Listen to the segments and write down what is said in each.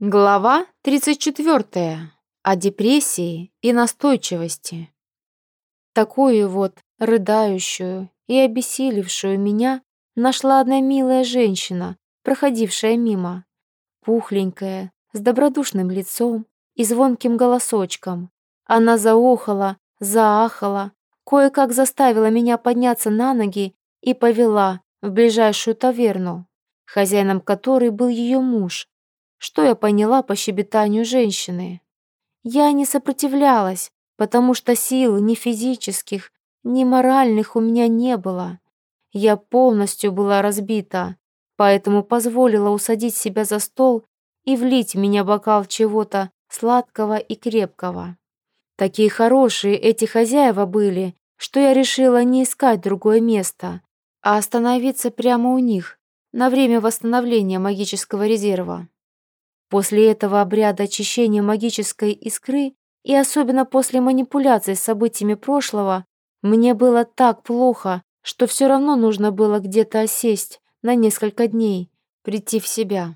Глава 34. О депрессии и настойчивости. Такую вот рыдающую и обессилевшую меня нашла одна милая женщина, проходившая мимо. Пухленькая, с добродушным лицом и звонким голосочком. Она заохала, заахала, кое-как заставила меня подняться на ноги и повела в ближайшую таверну, хозяином которой был ее муж, что я поняла по щебетанию женщины. Я не сопротивлялась, потому что сил ни физических, ни моральных у меня не было. Я полностью была разбита, поэтому позволила усадить себя за стол и влить в меня бокал чего-то сладкого и крепкого. Такие хорошие эти хозяева были, что я решила не искать другое место, а остановиться прямо у них на время восстановления магического резерва. После этого обряда очищения магической искры и особенно после манипуляций с событиями прошлого, мне было так плохо, что все равно нужно было где-то осесть на несколько дней, прийти в себя.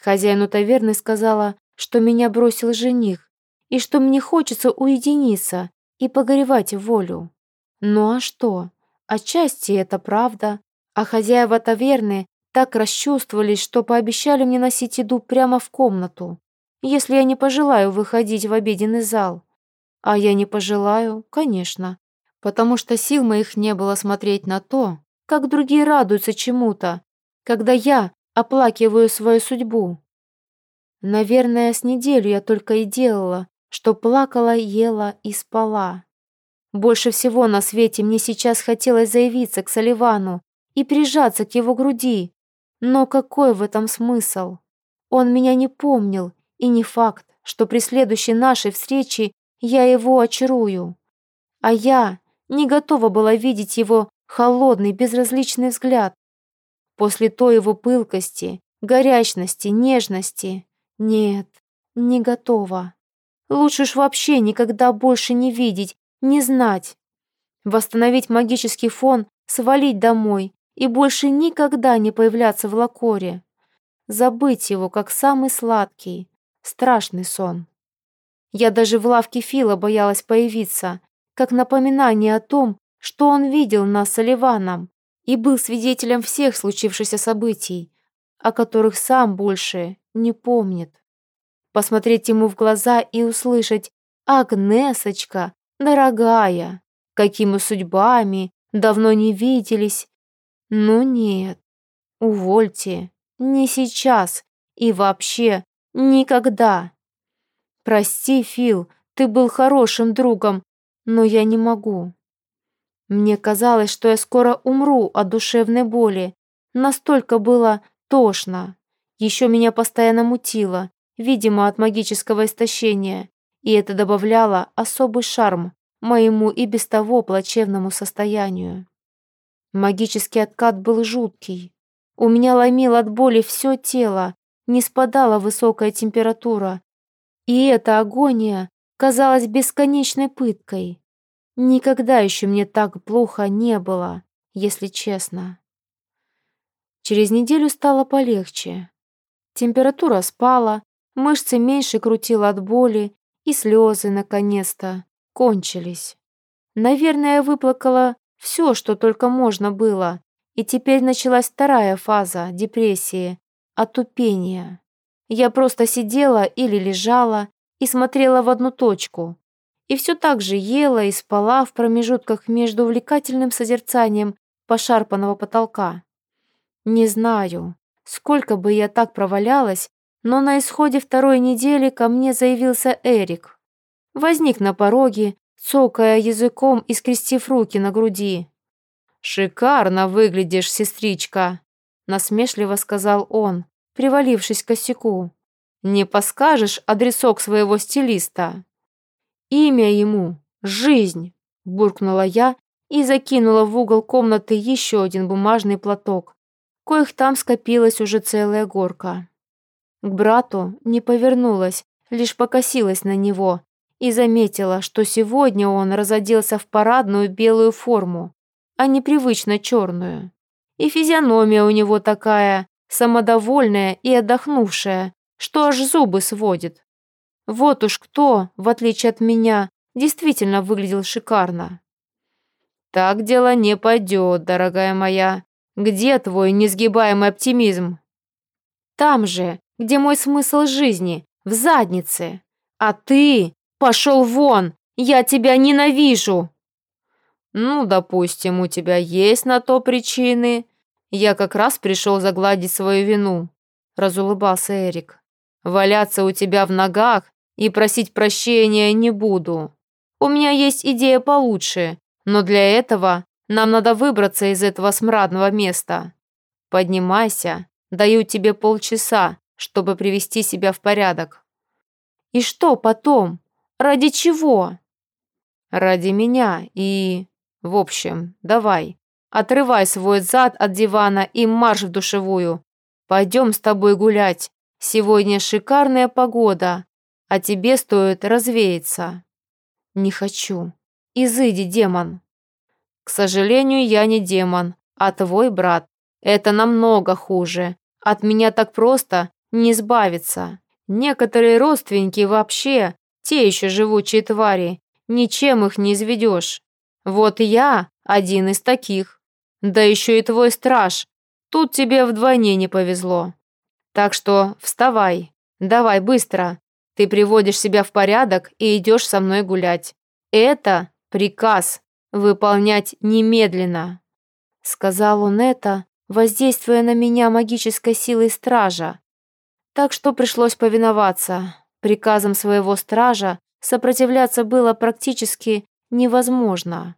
Хозяину таверны сказала, что меня бросил жених, и что мне хочется уединиться и погоревать волю. Ну а что? Отчасти это правда, а хозяева таверны так расчувствовались, что пообещали мне носить еду прямо в комнату, если я не пожелаю выходить в обеденный зал. А я не пожелаю, конечно, потому что сил моих не было смотреть на то, как другие радуются чему-то, когда я оплакиваю свою судьбу. Наверное, с неделю я только и делала, что плакала, ела и спала. Больше всего на свете мне сейчас хотелось заявиться к Соливану и прижаться к его груди, но какой в этом смысл? Он меня не помнил, и не факт, что при следующей нашей встрече я его очарую. А я не готова была видеть его холодный, безразличный взгляд. После той его пылкости, горячности, нежности. Нет, не готова. Лучше ж вообще никогда больше не видеть, не знать. Восстановить магический фон, свалить домой и больше никогда не появляться в Лакоре. Забыть его, как самый сладкий, страшный сон. Я даже в лавке Фила боялась появиться, как напоминание о том, что он видел нас с Оливаном и был свидетелем всех случившихся событий, о которых сам больше не помнит. Посмотреть ему в глаза и услышать «Агнесочка, дорогая, какими судьбами, давно не виделись, ну нет, увольте, не сейчас и вообще никогда. Прости, Фил, ты был хорошим другом, но я не могу. Мне казалось, что я скоро умру от душевной боли. Настолько было тошно. Еще меня постоянно мутило, видимо, от магического истощения, и это добавляло особый шарм моему и без того плачевному состоянию. Магический откат был жуткий. У меня ломило от боли все тело, не спадала высокая температура. И эта агония казалась бесконечной пыткой. Никогда еще мне так плохо не было, если честно. Через неделю стало полегче. Температура спала, мышцы меньше крутила от боли, и слезы, наконец-то, кончились. Наверное, я выплакала все, что только можно было. И теперь началась вторая фаза депрессии, отупения. Я просто сидела или лежала и смотрела в одну точку. И все так же ела и спала в промежутках между увлекательным созерцанием пошарпанного потолка. Не знаю, сколько бы я так провалялась, но на исходе второй недели ко мне заявился Эрик. Возник на пороге, цокая языком и скрестив руки на груди. «Шикарно выглядишь, сестричка», — насмешливо сказал он, привалившись к косяку. «Не подскажешь адресок своего стилиста?» «Имя ему — жизнь», — буркнула я и закинула в угол комнаты еще один бумажный платок, коих там скопилась уже целая горка. К брату не повернулась, лишь покосилась на него, и заметила, что сегодня он разоделся в парадную белую форму, а не привычно черную. И физиономия у него такая, самодовольная и отдохнувшая, что аж зубы сводит. Вот уж кто, в отличие от меня, действительно выглядел шикарно. «Так дело не пойдет, дорогая моя. Где твой несгибаемый оптимизм?» «Там же, где мой смысл жизни, в заднице. А ты пошел вон, я тебя ненавижу!» «Ну, допустим, у тебя есть на то причины. Я как раз пришел загладить свою вину», — разулыбался Эрик. «Валяться у тебя в ногах и просить прощения не буду. У меня есть идея получше, но для этого нам надо выбраться из этого смрадного места. Поднимайся, даю тебе полчаса, чтобы привести себя в порядок. И что потом? Ради чего? Ради меня и... В общем, давай, отрывай свой зад от дивана и марш в душевую. Пойдем с тобой гулять. Сегодня шикарная погода, а тебе стоит развеяться. Не хочу. Изыди, демон. К сожалению, я не демон, а твой брат. Это намного хуже. От меня так просто не избавиться. Некоторые родственники вообще, те еще живучие твари, ничем их не изведешь. Вот я один из таких. Да еще и твой страж. Тут тебе вдвойне не повезло. Так что вставай, давай быстро. Ты приводишь себя в порядок и идешь со мной гулять. «Это приказ. Выполнять немедленно», — сказал он это, воздействуя на меня магической силой стража. Так что пришлось повиноваться. Приказом своего стража сопротивляться было практически невозможно.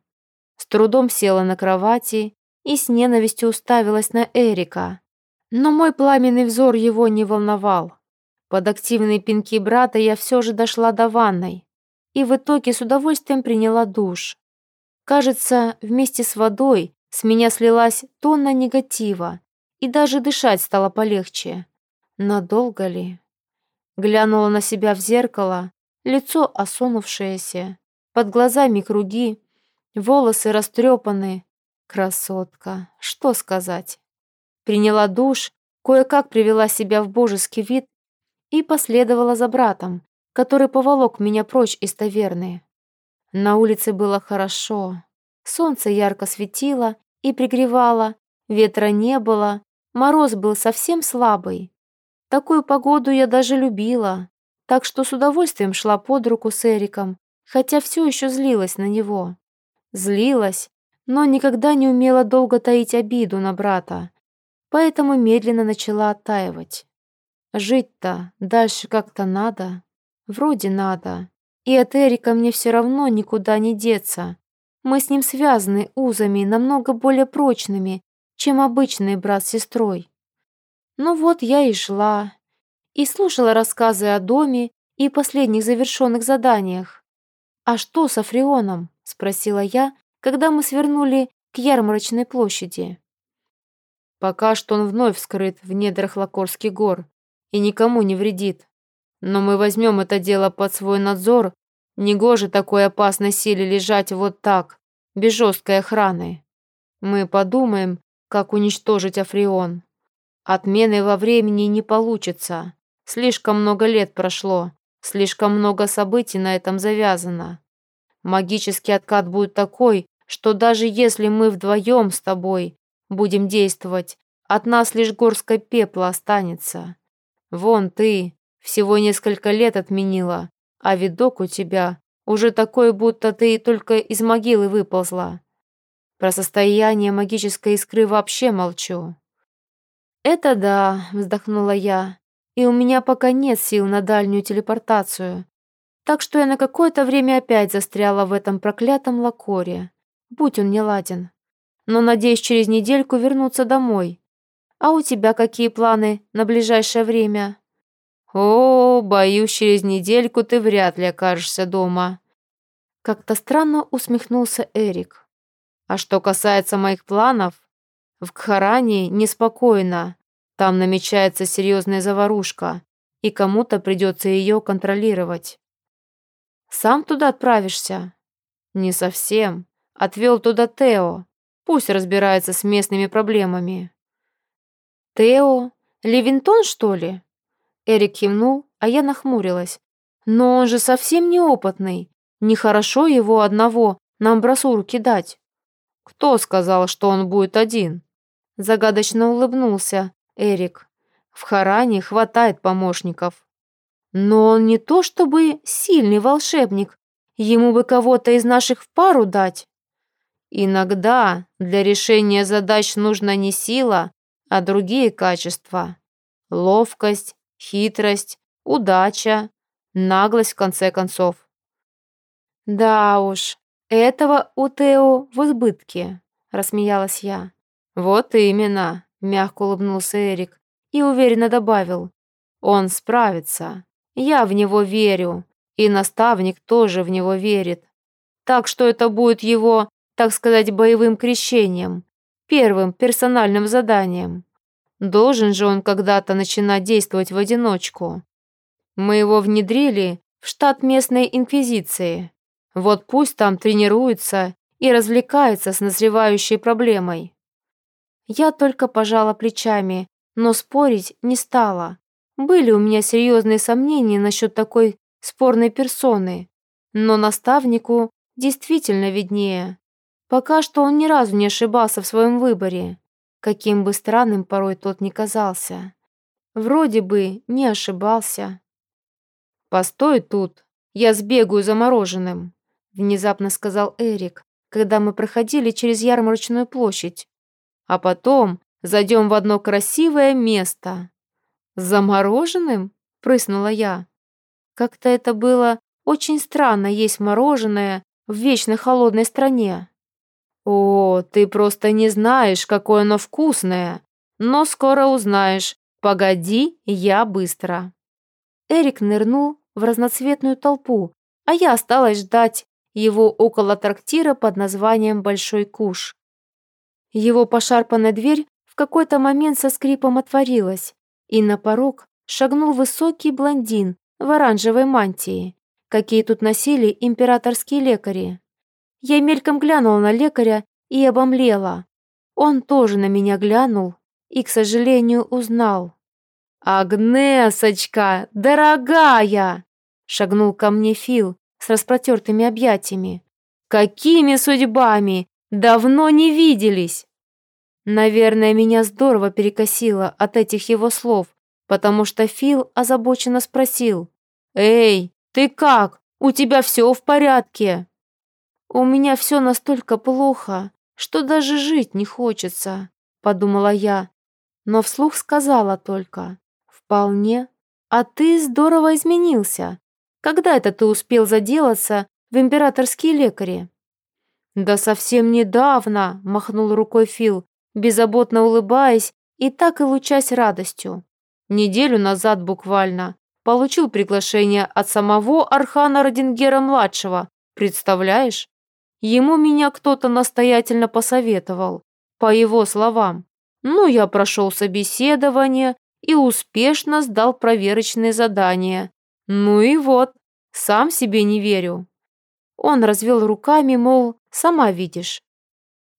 С трудом села на кровати и с ненавистью уставилась на Эрика. Но мой пламенный взор его не волновал. Под активные пинки брата я все же дошла до ванной и в итоге с удовольствием приняла душ. Кажется, вместе с водой с меня слилась тонна негатива, и даже дышать стало полегче. Надолго ли? Глянула на себя в зеркало, лицо осунувшееся, под глазами круги, волосы растрепаны. Красотка, что сказать? Приняла душ, кое-как привела себя в божеский вид и последовала за братом, который поволок меня прочь из таверны. На улице было хорошо. Солнце ярко светило и пригревало, ветра не было, мороз был совсем слабый. Такую погоду я даже любила, так что с удовольствием шла под руку с Эриком, хотя все еще злилась на него. Злилась, но никогда не умела долго таить обиду на брата, поэтому медленно начала оттаивать. Жить-то дальше как-то надо. Вроде надо. И от Эрика мне все равно никуда не деться. Мы с ним связаны узами намного более прочными, чем обычный брат с сестрой. Ну вот я и шла. И слушала рассказы о доме и последних завершенных заданиях. «А что с Африоном?» – спросила я, когда мы свернули к ярмарочной площади. «Пока что он вновь скрыт в недрах Лакорских гор и никому не вредит. Но мы возьмем это дело под свой надзор. Негоже такой опасной силе лежать вот так, без жесткой охраны. Мы подумаем, как уничтожить Африон. Отмены во времени не получится. Слишком много лет прошло, слишком много событий на этом завязано. Магический откат будет такой, что даже если мы вдвоем с тобой будем действовать, от нас лишь горская пепла останется. Вон ты, всего несколько лет отменила, а видок у тебя уже такой, будто ты только из могилы выползла. Про состояние магической искры вообще молчу». «Это да», — вздохнула я, «и у меня пока нет сил на дальнюю телепортацию, так что я на какое-то время опять застряла в этом проклятом лакоре, будь он не ладен. Но надеюсь через недельку вернуться домой. А у тебя какие планы на ближайшее время?» «О, боюсь, через недельку ты вряд ли окажешься дома». Как-то странно усмехнулся Эрик. «А что касается моих планов, в Кхаране неспокойно. Там намечается серьезная заварушка, и кому-то придется ее контролировать». «Сам туда отправишься?» «Не совсем. Отвел туда Тео. Пусть разбирается с местными проблемами». «Тео? Левинтон, что ли?» Эрик кивнул, а я нахмурилась. Но он же совсем неопытный. Нехорошо его одного на амбразуру кидать. Кто сказал, что он будет один? Загадочно улыбнулся Эрик. В Харане хватает помощников. Но он не то чтобы сильный волшебник. Ему бы кого-то из наших в пару дать. Иногда для решения задач нужна не сила, а другие качества. Ловкость, хитрость, удача, наглость в конце концов. Да уж, этого у Тео в избытке, рассмеялась я. Вот именно, мягко улыбнулся Эрик и уверенно добавил. Он справится. Я в него верю, и наставник тоже в него верит. Так что это будет его так сказать, боевым крещением, первым персональным заданием. Должен же он когда-то начинать действовать в одиночку. Мы его внедрили в штат местной инквизиции. Вот пусть там тренируется и развлекается с назревающей проблемой. Я только пожала плечами, но спорить не стала. Были у меня серьезные сомнения насчет такой спорной персоны, но наставнику действительно виднее. Пока что он ни разу не ошибался в своем выборе, каким бы странным порой тот ни казался. Вроде бы не ошибался. «Постой тут, я сбегаю за мороженым», — внезапно сказал Эрик, когда мы проходили через ярмарочную площадь. «А потом зайдем в одно красивое место». «За мороженым?» — прыснула я. Как-то это было очень странно есть мороженое в вечно холодной стране. «О, ты просто не знаешь, какое оно вкусное. Но скоро узнаешь. Погоди, я быстро». Эрик нырнул в разноцветную толпу, а я осталась ждать его около трактира под названием «Большой куш». Его пошарпанная дверь в какой-то момент со скрипом отворилась, и на порог шагнул высокий блондин в оранжевой мантии, какие тут носили императорские лекари. Я мельком глянула на лекаря и обомлела. Он тоже на меня глянул и, к сожалению, узнал. «Агнесочка, дорогая!» Шагнул ко мне Фил с распротертыми объятиями. «Какими судьбами? Давно не виделись!» Наверное, меня здорово перекосило от этих его слов, потому что Фил озабоченно спросил. «Эй, ты как? У тебя все в порядке?» «У меня все настолько плохо, что даже жить не хочется», — подумала я, но вслух сказала только. «Вполне. А ты здорово изменился. Когда это ты успел заделаться в императорские лекари?» «Да совсем недавно», — махнул рукой Фил, беззаботно улыбаясь и так и лучась радостью. «Неделю назад буквально. Получил приглашение от самого Архана Родингера-младшего. Представляешь? Ему меня кто-то настоятельно посоветовал, по его словам. Ну, я прошел собеседование и успешно сдал проверочные задания. Ну и вот, сам себе не верю. Он развел руками, мол, сама видишь.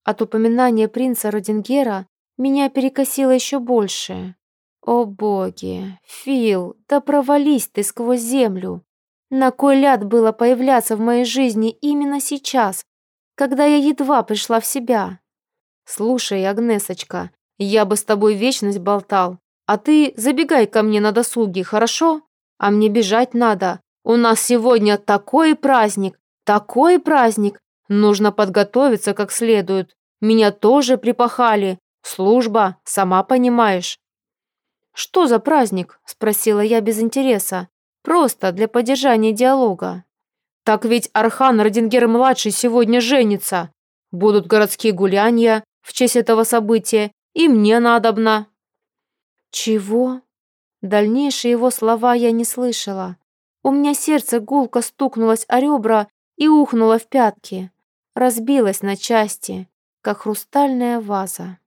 От упоминания принца Родингера меня перекосило еще больше. О боги, Фил, да провались ты сквозь землю. На кой ляд было появляться в моей жизни именно сейчас, когда я едва пришла в себя. Слушай, Агнесочка, я бы с тобой вечность болтал, а ты забегай ко мне на досуге, хорошо? А мне бежать надо. У нас сегодня такой праздник, такой праздник. Нужно подготовиться как следует. Меня тоже припахали. Служба, сама понимаешь. «Что за праздник?» – спросила я без интереса. «Просто для поддержания диалога». Так ведь Архан Родингер-младший сегодня женится. Будут городские гуляния в честь этого события, и мне надобно». «Чего?» Дальнейшие его слова я не слышала. У меня сердце гулко стукнулось о ребра и ухнуло в пятки. Разбилось на части, как хрустальная ваза.